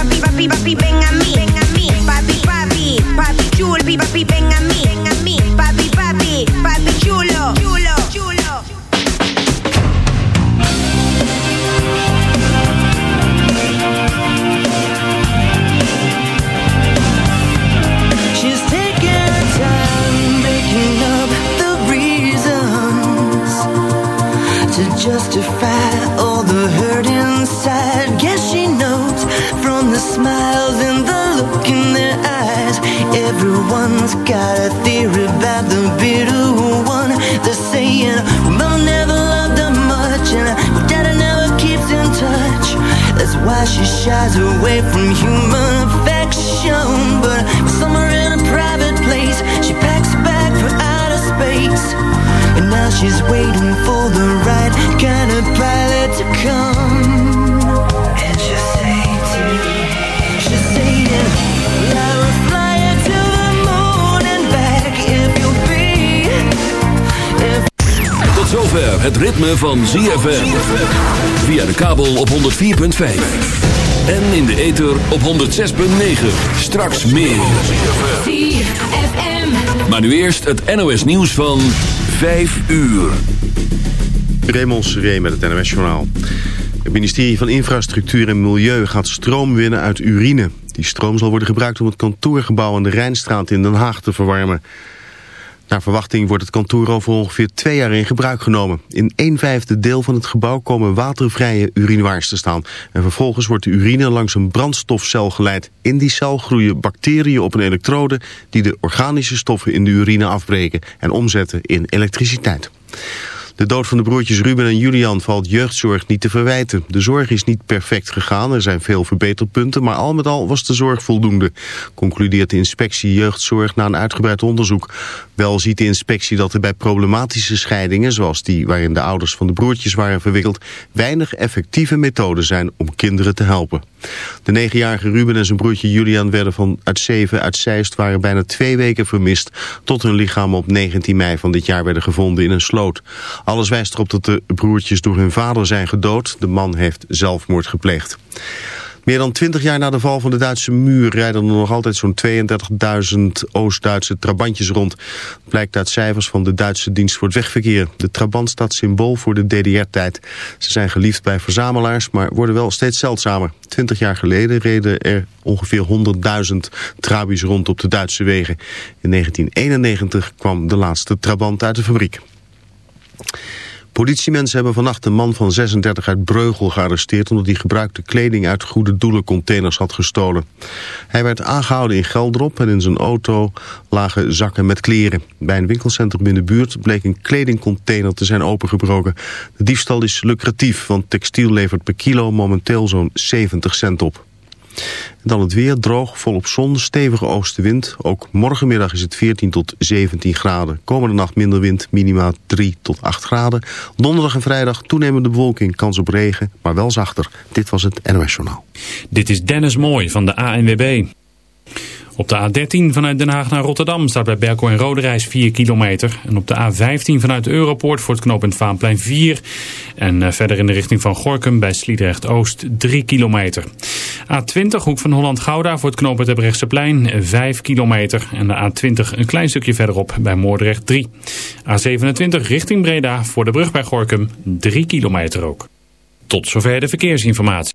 papi, papi, papi, ven a mí, ven a mí. Papi, papi, papi chulo, papi, ven a mí, ven. Everyone's got a theory about the bitter one. They're saying, Mama never loved her much, and daddy never keeps in touch. That's why she shies away from human affection. But somewhere in a private place, she packs bag for outer space. And now she's waiting for the right kind of pilot zover het ritme van ZFM. Via de kabel op 104.5. En in de ether op 106.9. Straks meer. Maar nu eerst het NOS nieuws van 5 uur. Raymond Seré met het NOS-journaal. Het ministerie van Infrastructuur en Milieu gaat stroom winnen uit urine. Die stroom zal worden gebruikt om het kantoorgebouw aan de Rijnstraat in Den Haag te verwarmen. Naar verwachting wordt het kantoor over ongeveer twee jaar in gebruik genomen. In een vijfde deel van het gebouw komen watervrije urinoirs te staan. En vervolgens wordt de urine langs een brandstofcel geleid. In die cel groeien bacteriën op een elektrode die de organische stoffen in de urine afbreken en omzetten in elektriciteit. De dood van de broertjes Ruben en Julian valt jeugdzorg niet te verwijten. De zorg is niet perfect gegaan, er zijn veel verbeterpunten... maar al met al was de zorg voldoende, concludeert de inspectie jeugdzorg na een uitgebreid onderzoek. Wel ziet de inspectie dat er bij problematische scheidingen... zoals die waarin de ouders van de broertjes waren verwikkeld... weinig effectieve methoden zijn om kinderen te helpen. De negenjarige Ruben en zijn broertje Julian werden van uit zeven uit Zeist... waren bijna twee weken vermist... tot hun lichaam op 19 mei van dit jaar werden gevonden in een sloot. Alles wijst erop dat de broertjes door hun vader zijn gedood. De man heeft zelfmoord gepleegd. Meer dan 20 jaar na de val van de Duitse muur rijden er nog altijd zo'n 32.000 Oost-Duitse trabantjes rond. Blijkt uit cijfers van de Duitse dienst voor het wegverkeer. De trabant staat symbool voor de DDR-tijd. Ze zijn geliefd bij verzamelaars, maar worden wel steeds zeldzamer. 20 jaar geleden reden er ongeveer 100.000 trabies rond op de Duitse wegen. In 1991 kwam de laatste trabant uit de fabriek. Politiemensen hebben vannacht een man van 36 uit Breugel gearresteerd... omdat hij gebruikte kleding uit goede doelencontainers had gestolen. Hij werd aangehouden in Geldrop en in zijn auto lagen zakken met kleren. Bij een winkelcentrum in de buurt bleek een kledingcontainer te zijn opengebroken. De diefstal is lucratief, want textiel levert per kilo momenteel zo'n 70 cent op. Dan het weer, droog, volop zon, stevige oostenwind. Ook morgenmiddag is het 14 tot 17 graden. Komende nacht minder wind, minima 3 tot 8 graden. Donderdag en vrijdag toenemende bewolking, kans op regen, maar wel zachter. Dit was het NOS Journaal. Dit is Dennis Mooi van de ANWB. Op de A13 vanuit Den Haag naar Rotterdam staat bij Berkel en Roderijs 4 kilometer. En op de A15 vanuit Europoort voor het knooppunt Vaanplein 4. En eh, verder in de richting van Gorkum bij Sliedrecht Oost 3 kilometer. A20 hoek van Holland-Gouda voor het knooppunt Ebrechtseplein 5 kilometer. En de A20 een klein stukje verderop bij Moordrecht 3. A27 richting Breda voor de brug bij Gorkum 3 kilometer ook. Tot zover de verkeersinformatie.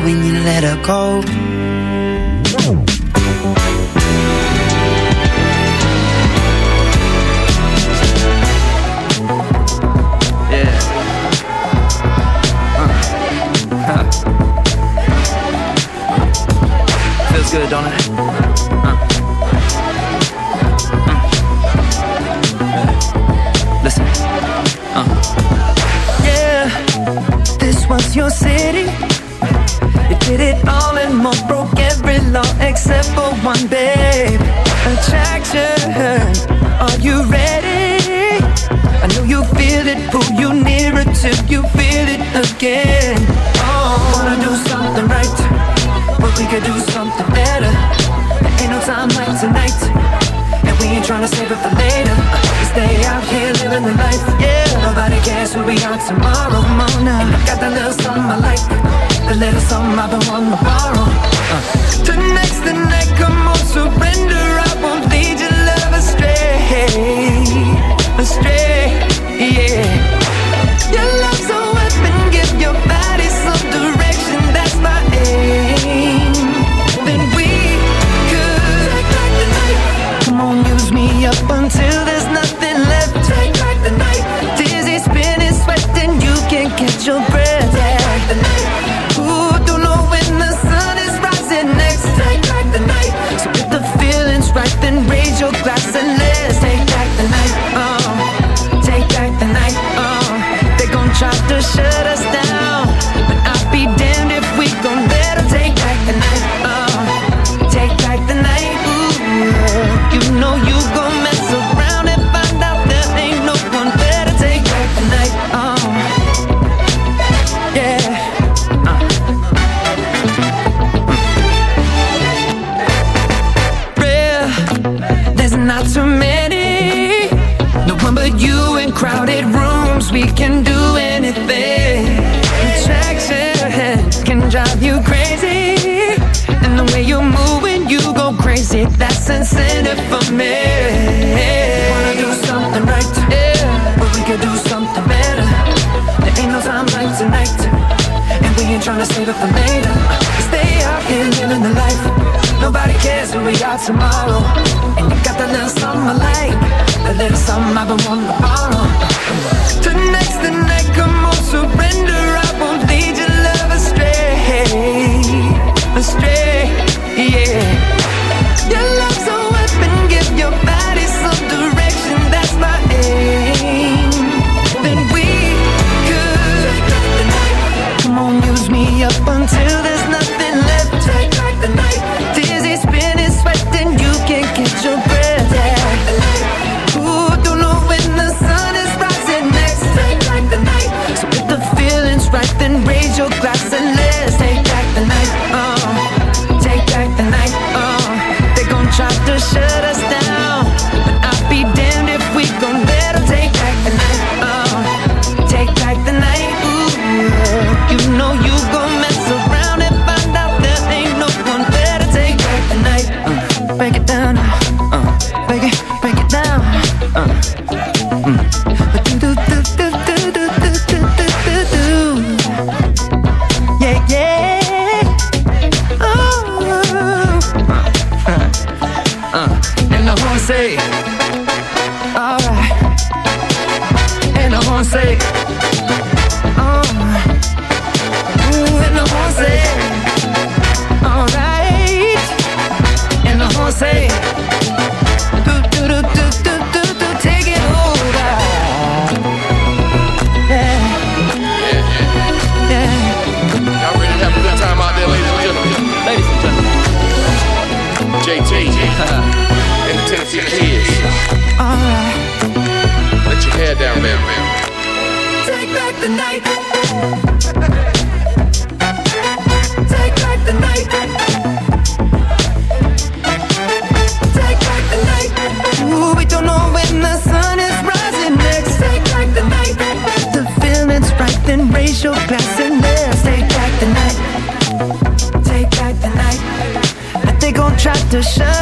you Cares who we are tomorrow morning. And I got that little something I like, the little something I've been wanting to borrow. Uh. Tonight's the night, come on, surrender. I won't lead your love astray, astray, yeah. Your love's a weapon, give your body some direction. favor for later. Stay out here living the life. Nobody cares who we are tomorrow. And you got that little something I like, that little something I've been wanting to borrow. Tonight's the night, come on, surrender. 的生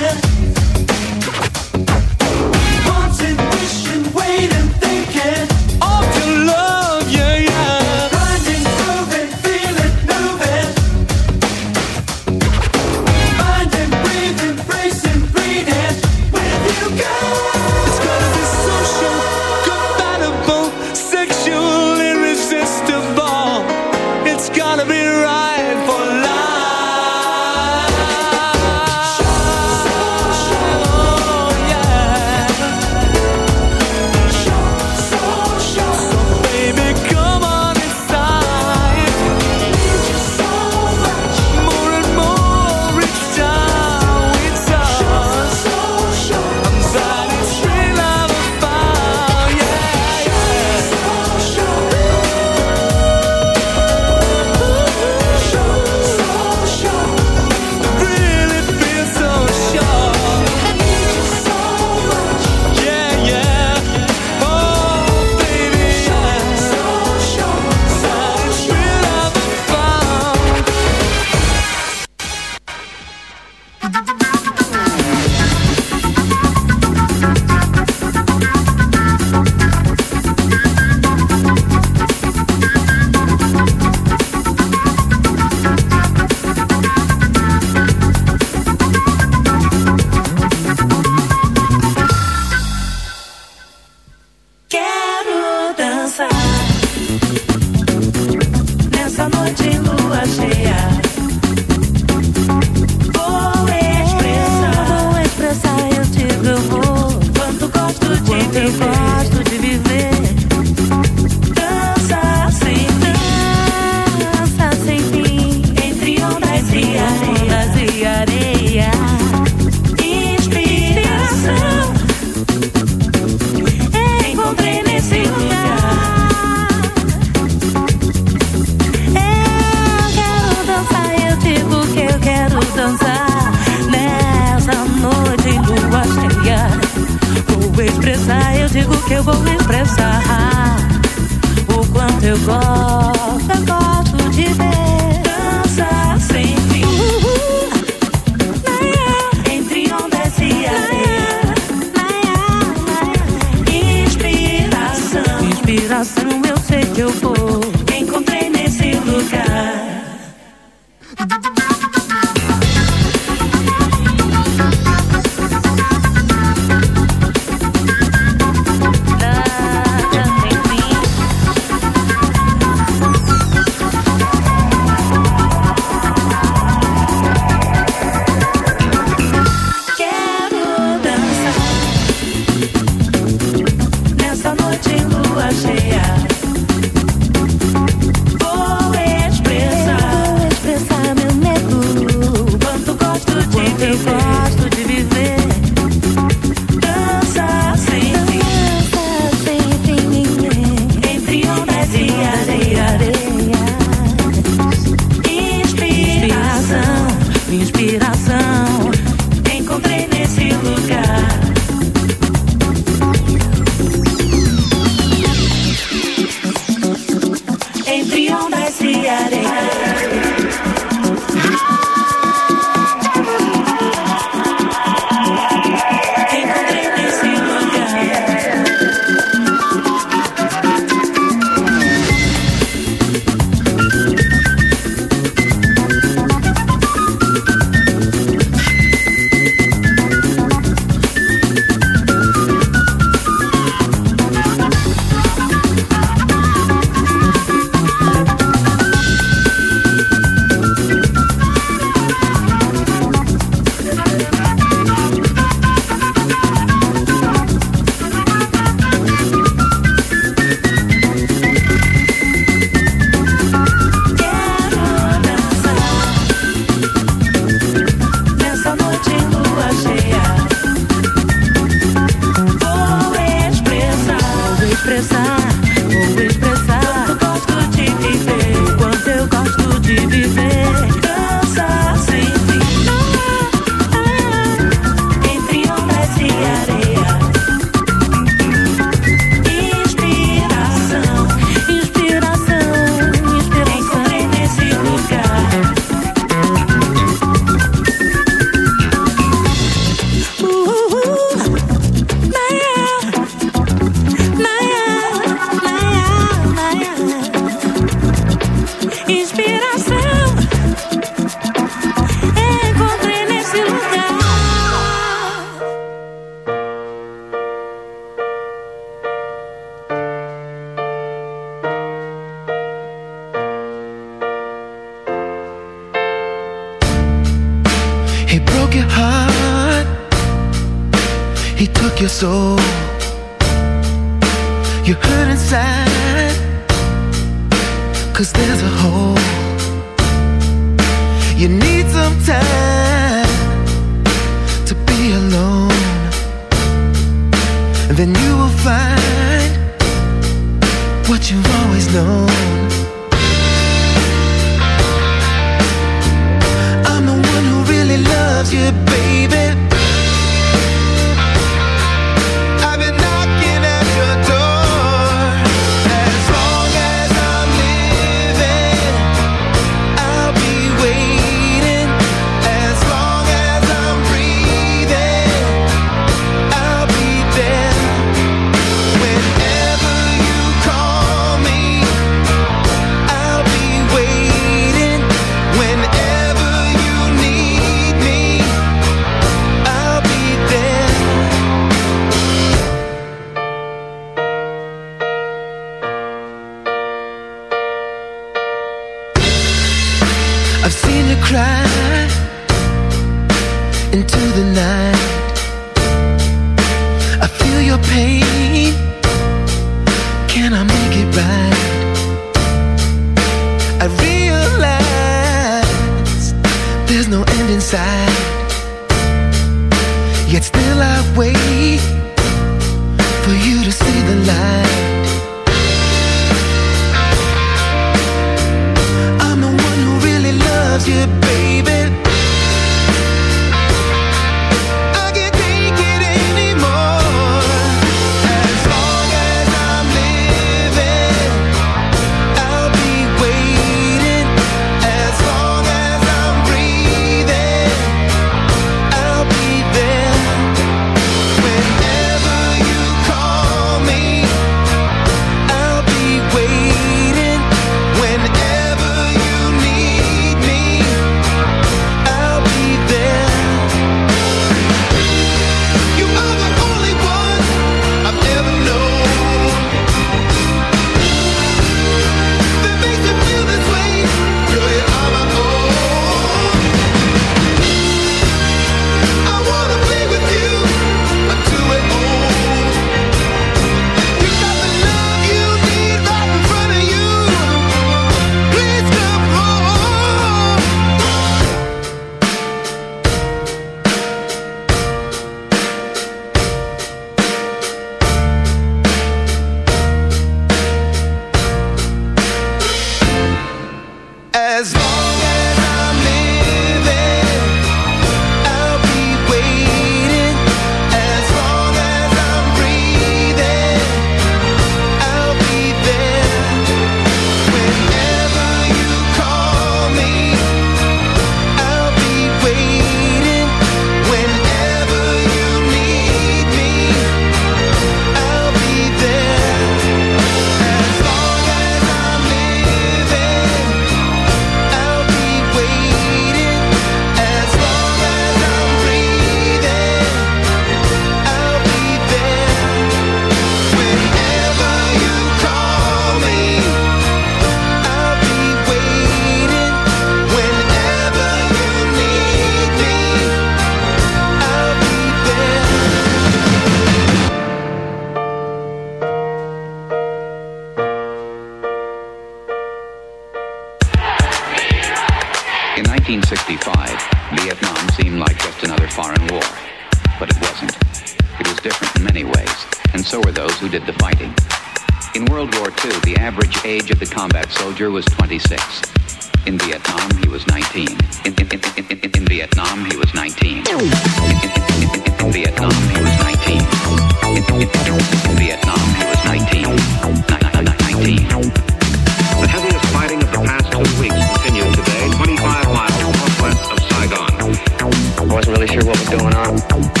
Thank you.